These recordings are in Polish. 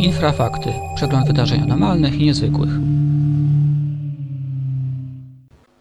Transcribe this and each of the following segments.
Infrafakty. Przegląd wydarzeń anormalnych i niezwykłych.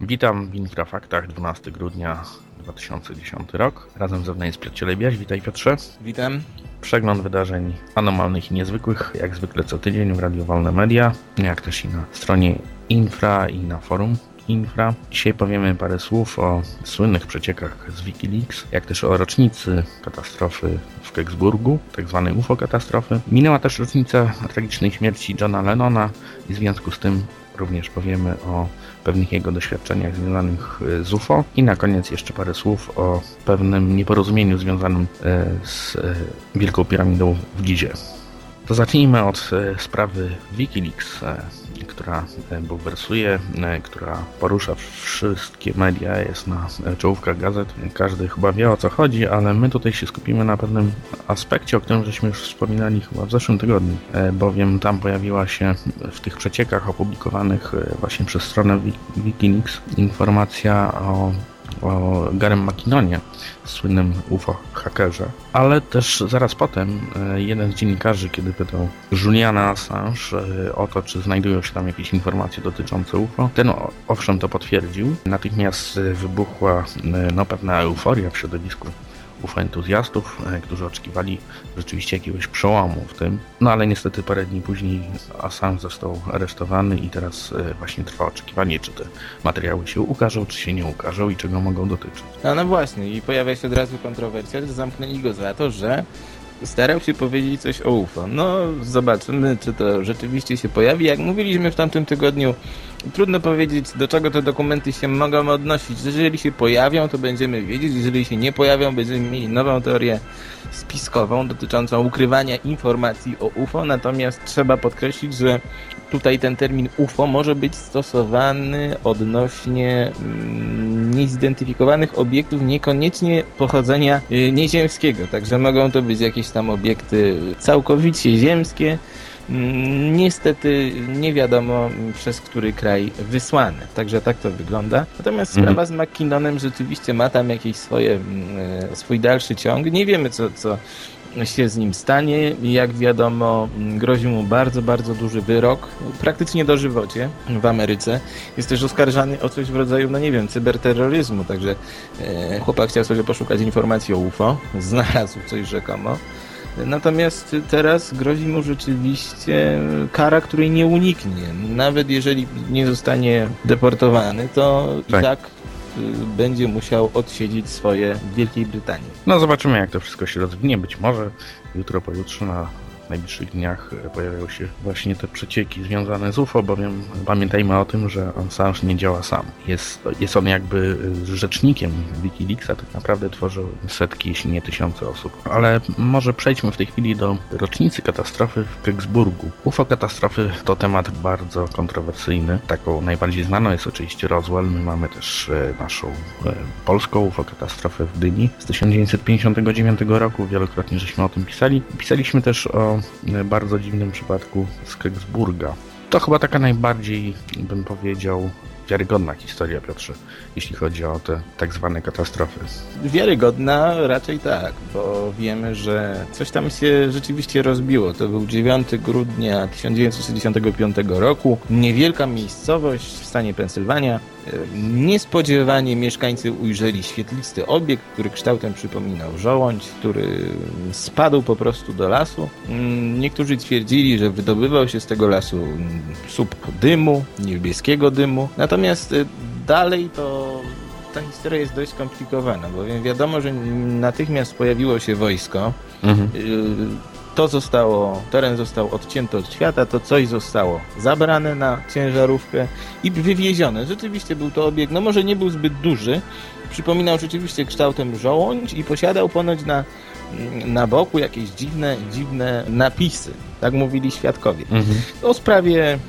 Witam w Infrafaktach 12 grudnia 2010 rok. Razem ze mną jest Piotr Cielebiaś. Witaj Piotrze. Witam. Przegląd wydarzeń anormalnych i niezwykłych, jak zwykle co tydzień w Radio Wolne Media, jak też i na stronie Infra i na forum Infra. Dzisiaj powiemy parę słów o słynnych przeciekach z Wikileaks, jak też o rocznicy katastrofy w Keksburgu, tzw. Tak UFO katastrofy. Minęła też rocznica tragicznej śmierci Johna Lennona i w związku z tym również powiemy o pewnych jego doświadczeniach związanych e, z UFO i na koniec jeszcze parę słów o pewnym nieporozumieniu związanym e, z e, Wielką Piramidą w Gizie. To zacznijmy od sprawy Wikileaks która e, bulwersuje, e, która porusza wszystkie media, jest na czołówkach gazet. Każdy chyba wie o co chodzi, ale my tutaj się skupimy na pewnym aspekcie, o którym żeśmy już wspominali chyba w zeszłym tygodniu, e, bowiem tam pojawiła się w tych przeciekach opublikowanych właśnie przez stronę Wikileaks informacja o o Garem McKinnonie, słynnym UFO hakerze, ale też zaraz potem e, jeden z dziennikarzy, kiedy pytał Juliana Assange e, o to, czy znajdują się tam jakieś informacje dotyczące UFO, ten owszem to potwierdził. Natychmiast wybuchła e, no, pewna euforia w środowisku UFO entuzjastów, e, którzy oczekiwali rzeczywiście jakiegoś przełomu w tym. No ale niestety parę dni później Assange został aresztowany i teraz e, właśnie trwa oczekiwanie, czy te materiały się ukażą, czy się nie ukażą i czego mogą dotyczyć. No, no właśnie i pojawia się od razu kontrowersja, że zamknęli go za to, że starał się powiedzieć coś o UFO. No, zobaczymy, czy to rzeczywiście się pojawi. Jak mówiliśmy w tamtym tygodniu, trudno powiedzieć, do czego te dokumenty się mogą odnosić. Jeżeli się pojawią, to będziemy wiedzieć. Jeżeli się nie pojawią, będziemy mieli nową teorię spiskową dotyczącą ukrywania informacji o UFO. Natomiast trzeba podkreślić, że tutaj ten termin UFO może być stosowany odnośnie mm, niezidentyfikowanych obiektów, niekoniecznie pochodzenia y, nieziemskiego. Także mogą to być jakieś tam obiekty całkowicie ziemskie, mm, niestety nie wiadomo przez który kraj wysłane. Także tak to wygląda. Natomiast mhm. sprawa z McKinnonem rzeczywiście ma tam jakieś swoje, mm, e, swój dalszy ciąg. Nie wiemy co, co się z nim stanie. Jak wiadomo, grozi mu bardzo, bardzo duży wyrok, praktycznie dożywocie w Ameryce. Jest też oskarżany o coś w rodzaju, no nie wiem, cyberterroryzmu, także e, chłopak chciał sobie poszukać informacji o UFO, znalazł coś rzekomo. Natomiast teraz grozi mu rzeczywiście kara, której nie uniknie. Nawet jeżeli nie zostanie deportowany, to tak. i tak będzie musiał odsiedzieć swoje w Wielkiej Brytanii. No zobaczymy jak to wszystko się rozwinie. Być może jutro, pojutrze na najbliższych dniach e, pojawią się właśnie te przecieki związane z UFO, bowiem pamiętajmy o tym, że Assange nie działa sam. Jest, jest on jakby e, rzecznikiem Wikileaksa, tak naprawdę tworzył setki, jeśli nie tysiące osób. Ale może przejdźmy w tej chwili do rocznicy katastrofy w Keksburgu. UFO katastrofy to temat bardzo kontrowersyjny. Taką najbardziej znaną jest oczywiście Roswell. My mamy też e, naszą polską UFO katastrofę w Dyni z 1959 roku. Wielokrotnie żeśmy o tym pisali. Pisaliśmy też o bardzo dziwnym przypadku z Keksburga. To chyba taka najbardziej, bym powiedział, wiarygodna historia, Piotrze, jeśli chodzi o te tak zwane katastrofy. Wiarygodna raczej tak, bo wiemy, że coś tam się rzeczywiście rozbiło. To był 9 grudnia 1965 roku. Niewielka miejscowość w stanie Pensylwania. Niespodziewanie mieszkańcy ujrzeli świetlisty obiekt, który kształtem przypominał żołądź, który spadł po prostu do lasu. Niektórzy twierdzili, że wydobywał się z tego lasu słup dymu, niebieskiego dymu. Natomiast y, dalej to ta historia jest dość skomplikowana, bowiem wiadomo, że natychmiast pojawiło się wojsko. Mhm. Y, to zostało, teren został odcięty od świata, to coś zostało zabrane na ciężarówkę i wywiezione. Rzeczywiście był to obiekt, no może nie był zbyt duży, przypominał rzeczywiście kształtem żołądź i posiadał ponoć na, na boku jakieś dziwne, dziwne napisy. Tak mówili świadkowie. Mhm. O sprawie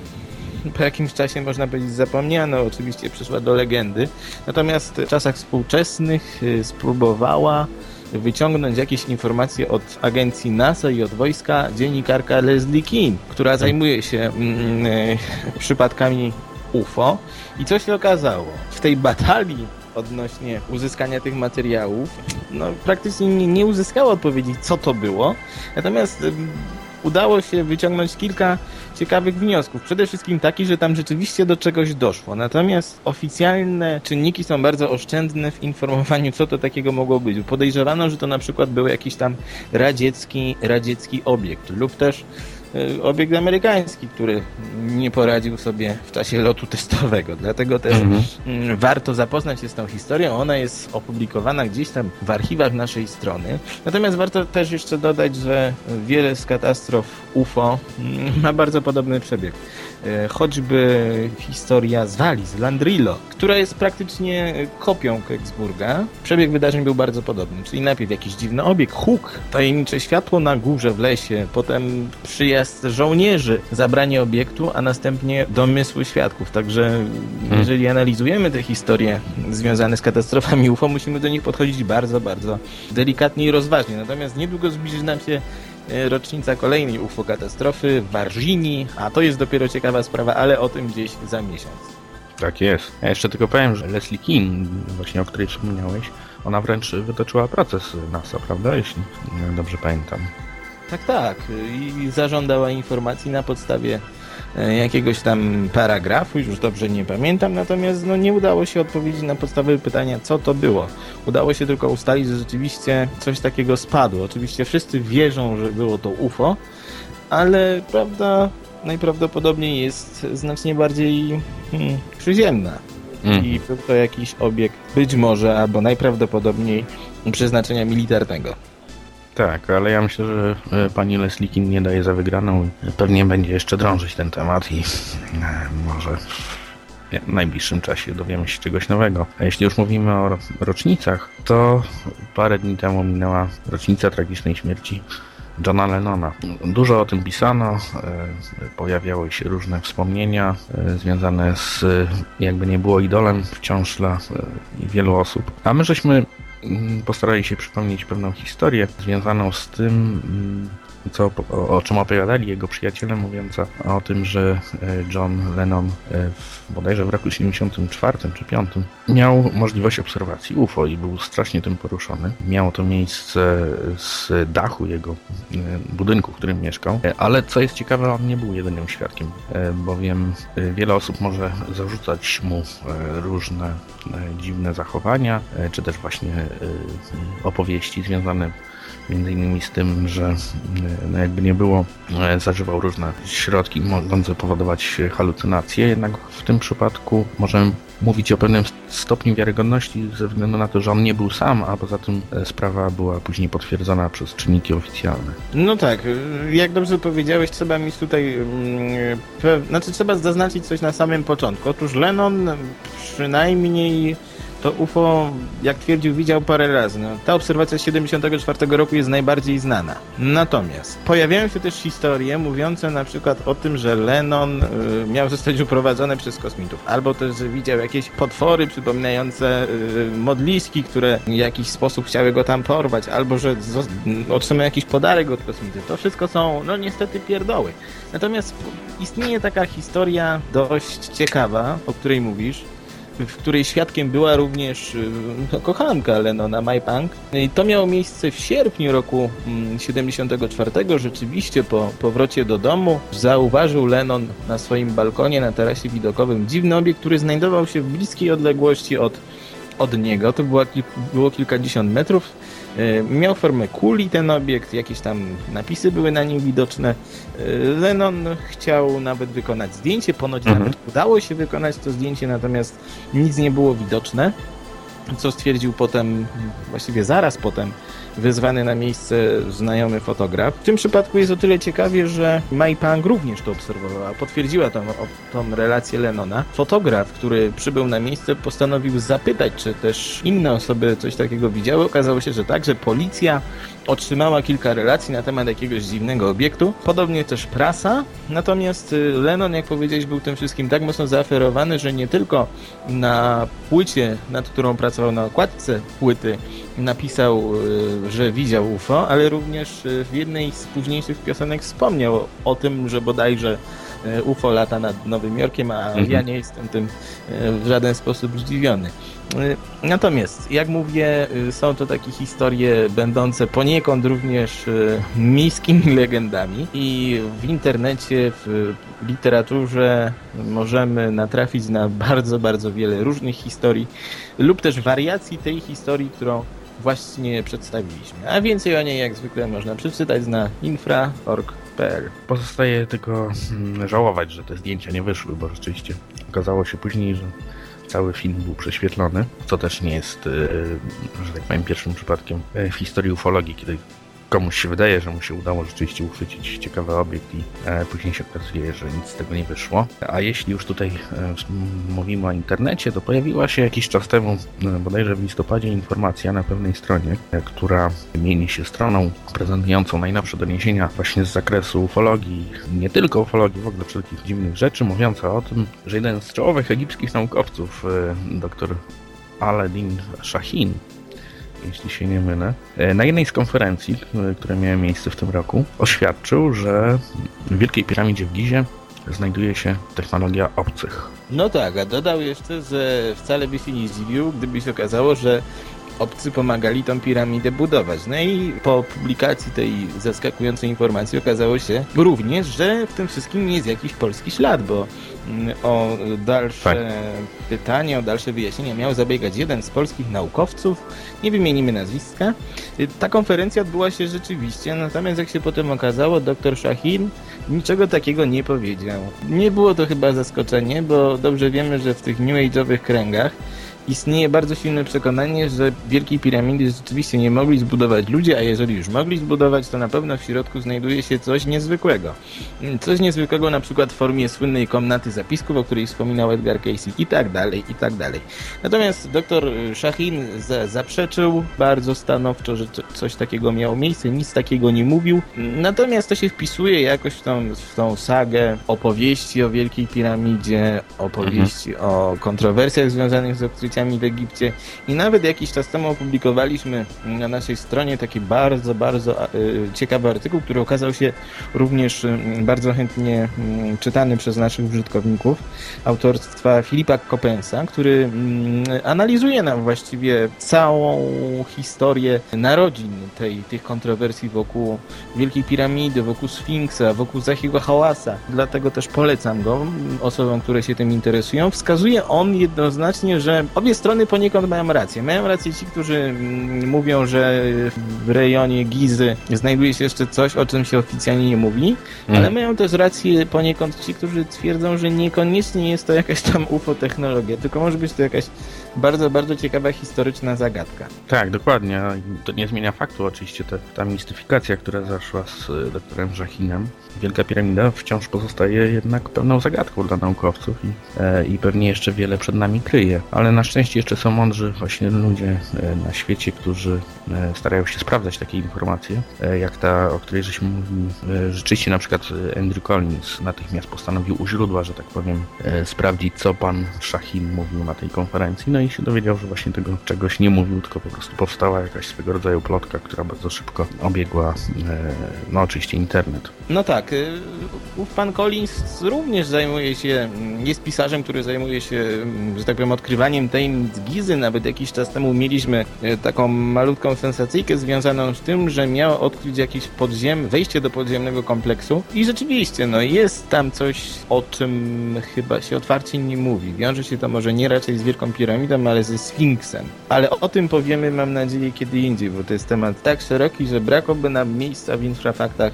po jakimś czasie można powiedzieć zapomniano, oczywiście przyszła do legendy. Natomiast w czasach współczesnych y, spróbowała wyciągnąć jakieś informacje od agencji NASA i od wojska dziennikarka Leslie Keane, która tak. zajmuje się mm, e, przypadkami UFO. I co się okazało? W tej batalii odnośnie uzyskania tych materiałów, no praktycznie nie, nie uzyskała odpowiedzi, co to było. Natomiast udało się wyciągnąć kilka ciekawych wniosków. Przede wszystkim taki, że tam rzeczywiście do czegoś doszło. Natomiast oficjalne czynniki są bardzo oszczędne w informowaniu, co to takiego mogło być. Podejrzewano, że to na przykład był jakiś tam radziecki, radziecki obiekt lub też obiekt amerykański, który nie poradził sobie w czasie lotu testowego. Dlatego też Mhm. mm, warto zapoznać się z tą historią. Ona jest opublikowana gdzieś tam w archiwach naszej strony. Natomiast warto też jeszcze dodać, że wiele z katastrof UFO mm, ma bardzo podobny przebieg. E, Choćby historia z Walii, z Landrillo, która jest praktycznie kopią Keksburga. Przebieg wydarzeń był bardzo podobny, czyli najpierw jakiś dziwny obieg, huk, tajemnicze światło na górze w lesie, potem przyjazd żołnierzy, zabranie obiektu, a następnie domysły świadków. Także jeżeli analizujemy te historie związane z katastrofami UFO, musimy do nich podchodzić bardzo, bardzo delikatnie i rozważnie. Natomiast niedługo zbliży nam się e, rocznica kolejnej UFO katastrofy w Warżini, a to jest dopiero ciekawa sprawa, ale o tym gdzieś za miesiąc. Tak jest. Ja jeszcze tylko powiem, że Leslie Keane, właśnie o której wspomniałeś, ona wręcz wytoczyła proces NASA, prawda? Jeśli dobrze pamiętam. Tak, tak. I zażądała informacji na podstawie e, jakiegoś tam paragrafu, już dobrze nie pamiętam, natomiast no, nie udało się odpowiedzieć na podstawowe pytania, co to było. Udało się tylko ustalić, że rzeczywiście coś takiego spadło. Oczywiście wszyscy wierzą, że było to UFO, ale prawda najprawdopodobniej jest znacznie bardziej hmm, przyziemna. Mhm. I był to jakiś obiekt, być może, albo najprawdopodobniej przeznaczenia militarnego. Tak, ale ja myślę, że e, pani Leslie Keane nie daje za wygraną pewnie będzie jeszcze drążyć ten temat i e, może w najbliższym czasie dowiemy się czegoś nowego. A jeśli już mówimy o ro- rocznicach, to parę dni temu minęła rocznica tragicznej śmierci Johna Lennona. Dużo o tym pisano, e, pojawiały się różne wspomnienia związane z, jakby nie było idolem wciąż dla wielu osób. A my żeśmy postarali się przypomnieć pewną historię związaną z tym, mm, co, o, o czym opowiadali jego przyjaciele, mówiąc o, o tym, że e, John Lennon e, w, bodajże w roku 74 czy 5 miał możliwość obserwacji UFO i był strasznie tym poruszony. Miało to miejsce z dachu jego e, budynku, w którym mieszkał, ale co jest ciekawe, on nie był jedynym świadkiem, bowiem wiele osób może zarzucać mu różne dziwne zachowania, czy też właśnie opowieści związane między innymi z tym, że e, no jakby nie było, e, zażywał różne środki mogące powodować halucynacje, jednak w tym przypadku możemy mówić o pewnym stopniu wiarygodności ze względu na to, że on nie był sam, a poza tym e, sprawa była później potwierdzona przez czynniki oficjalne. No tak, jak dobrze powiedziałeś, trzeba mieć tutaj, mm, znaczy trzeba zaznaczyć coś na samym początku. Otóż Lennon przynajmniej to UFO, jak twierdził, widział parę razy. No, ta obserwacja z 74 roku jest najbardziej znana. Natomiast pojawiają się też historie mówiące na przykład o tym, że Lennon y, miał zostać uprowadzony przez kosmitów, albo też, że widział jakieś potwory przypominające y, modliski, które w jakiś sposób chciały go tam porwać, albo że otrzymał jakiś podarek od kosmitów. To wszystko są, no niestety, pierdoły. Natomiast istnieje taka historia dość ciekawa, o której mówisz, w której świadkiem była również y, no, kochanka Lennona, Mai Pang. I to miało miejsce w sierpniu roku mm, 74. Rzeczywiście po powrocie do domu zauważył Lennon na swoim balkonie na tarasie widokowym dziwny obiekt, który znajdował się w bliskiej odległości od, od niego. To było, było kilkadziesiąt metrów. Y, Miał formę kuli ten obiekt, jakieś tam napisy były na nim widoczne. Y, Lennon chciał nawet wykonać zdjęcie, ponoć Mhm. nawet udało się wykonać to zdjęcie, natomiast nic nie było widoczne, co stwierdził potem, właściwie zaraz potem, wezwany na miejsce znajomy fotograf. W tym przypadku jest o tyle ciekawie, że Mai Pang również to obserwowała, potwierdziła tą, tą relację Lennona. Fotograf, który przybył na miejsce, postanowił zapytać, czy też inne osoby coś takiego widziały. Okazało się, że tak, że policja otrzymała kilka relacji na temat jakiegoś dziwnego obiektu, podobnie też prasa. Natomiast y, Lennon, jak powiedziałeś, był tym wszystkim tak mocno zaaferowany, że nie tylko na płycie, nad którą pracował na okładce płyty, napisał, y, że widział UFO, ale również y, w jednej z późniejszych piosenek wspomniał o tym, że bodajże e, UFO lata nad Nowym Jorkiem, a Mhm. ja nie jestem tym w żaden sposób zdziwiony. E, Natomiast, jak mówię, e, są to takie historie będące poniekąd również e, miejskimi legendami i w internecie, w literaturze możemy natrafić na bardzo, bardzo wiele różnych historii lub też wariacji tej historii, którą właśnie przedstawiliśmy. A więcej o niej jak zwykle można przeczytać na infra.org.pl. Pozostaje tylko mm, żałować, że te zdjęcia nie wyszły, bo rzeczywiście okazało się później, że cały film był prześwietlony, co też nie jest, e, że tak powiem, pierwszym przypadkiem w historii ufologii, kiedy komuś się wydaje, że mu się udało rzeczywiście uchwycić ciekawy obiekt i e, później się okazuje, że nic z tego nie wyszło. A jeśli już tutaj e, mówimy o internecie, to pojawiła się jakiś czas temu, e, bodajże w listopadzie, informacja na pewnej stronie, która mieni się stroną prezentującą najnowsze doniesienia właśnie z zakresu ufologii, nie tylko ufologii, w ogóle wszelkich dziwnych rzeczy, mówiąca o tym, że jeden z czołowych egipskich naukowców, dr Aladdin Shahin, jeśli się nie mylę, e, na jednej z konferencji, e, które miały miejsce w tym roku, oświadczył, że w Wielkiej Piramidzie w Gizie znajduje się technologia obcych. No tak, a dodał jeszcze, że wcale by się nie zdziwił, gdyby się okazało, że obcy pomagali tą piramidę budować. No i po publikacji tej zaskakującej informacji okazało się również, że w tym wszystkim jest jakiś polski ślad, bo o dalsze Tak. pytanie, o dalsze wyjaśnienia miał zabiegać jeden z polskich naukowców, nie wymienimy nazwiska. Y, Ta konferencja odbyła się rzeczywiście, natomiast jak się potem okazało, dr Shahin niczego takiego nie powiedział. Nie było to chyba zaskoczenie, bo dobrze wiemy, że w tych New Age'owych kręgach istnieje bardzo silne przekonanie, że Wielkiej Piramidy rzeczywiście nie mogli zbudować ludzie, a jeżeli już mogli zbudować, to na pewno w środku znajduje się coś niezwykłego. Mm, Coś niezwykłego na przykład w formie słynnej komnaty zapisków, o której wspominał Edgar Casey i tak dalej, i tak dalej. Natomiast dr Shahin za zaprzeczył bardzo stanowczo, że co- coś takiego miało miejsce, nic takiego nie mówił. Natomiast to się wpisuje jakoś w tą, w tą sagę opowieści o Wielkiej Piramidzie, opowieści o kontrowersjach związanych z odkryciami w Egipcie i nawet jakiś czas temu opublikowaliśmy na naszej stronie taki bardzo, bardzo y, ciekawy artykuł, który okazał się również y, bardzo chętnie y, czytany przez naszych użytkowników autorstwa Filipa Kopensa, który mm, analizuje nam właściwie całą historię narodzin tej, tych kontrowersji wokół Wielkiej Piramidy, wokół Sfinksa, wokół Zachiego Hałasa. Dlatego też polecam go mm, osobom, które się tym interesują. Wskazuje on jednoznacznie, że obie strony poniekąd mają rację. Mają rację ci, którzy mm, mówią, że w rejonie Gizy znajduje się jeszcze coś, o czym się oficjalnie nie mówi, ale Mm. mają też rację poniekąd ci, którzy twierdzą, że niekoniecznie jest to jakaś tam UFO technologia, tylko może być to jakaś bardzo, bardzo ciekawa historyczna zagadka. Tak, dokładnie. To nie zmienia faktu oczywiście te, ta mistyfikacja, która zaszła z y, doktorem Żachinem. Wielka Piramida wciąż pozostaje jednak pełną zagadką dla naukowców i, e, i pewnie jeszcze wiele przed nami kryje. Ale na szczęście jeszcze są mądrzy właśnie ludzie e, na świecie, którzy e, starają się sprawdzać takie informacje, e, jak ta, o której żeśmy mówili. Rzeczywiście na przykład Andrew Collins natychmiast postanowił u źródła, że tak powiem, sprawdzić, co pan Szachin mówił na tej konferencji. No i się dowiedział, że właśnie tego czegoś nie mówił, tylko po prostu powstała jakaś swego rodzaju plotka, która bardzo szybko obiegła, no oczywiście internet. No tak, pan Collins również zajmuje się, jest pisarzem, który zajmuje się, że tak powiem, odkrywaniem tajemnic Gizy. Nawet jakiś czas temu mieliśmy y, taką malutką sensacyjkę związaną z tym, że miał odkryć jakieś podziem, wejście do podziemnego kompleksu i rzeczywiście, no jest tam coś, o czym chyba się otwarcie nie mówi. Wiąże się to może nie raczej z Wielką Piramidą, ale ze Sfinksem. Ale o tym powiemy, mam nadzieję, kiedy indziej, bo to jest temat tak szeroki, że brakoby nam miejsca w infrafaktach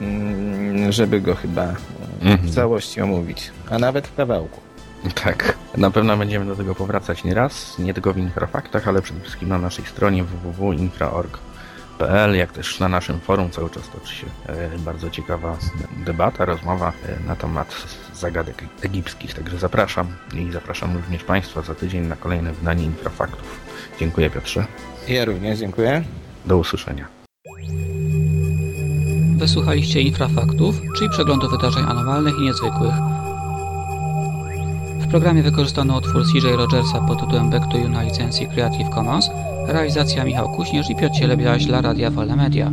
Mm, żeby go chyba e, w Mhm. całości omówić, a nawet w kawałku. Tak, na pewno będziemy do tego powracać nie raz, nie tylko w Infrafaktach, ale przede wszystkim na naszej stronie www.infra.org.pl, jak też na naszym forum cały czas toczy się e, bardzo ciekawa debata, rozmowa e, na temat zagadek egipskich, także zapraszam i zapraszam również Państwa za tydzień na kolejne wydanie Infrafaktów. Dziękuję Piotrze, Ja również dziękuję. do usłyszenia. Wysłuchaliście Infrafaktów, czyli przeglądu wydarzeń anormalnych i niezwykłych. W programie wykorzystano utwór CJ Rogersa pod tytułem Back to You na licencji Creative Commons, realizacja Michał Kuśnierz i Piotr Cielebiaś dla Radia Wolne Media.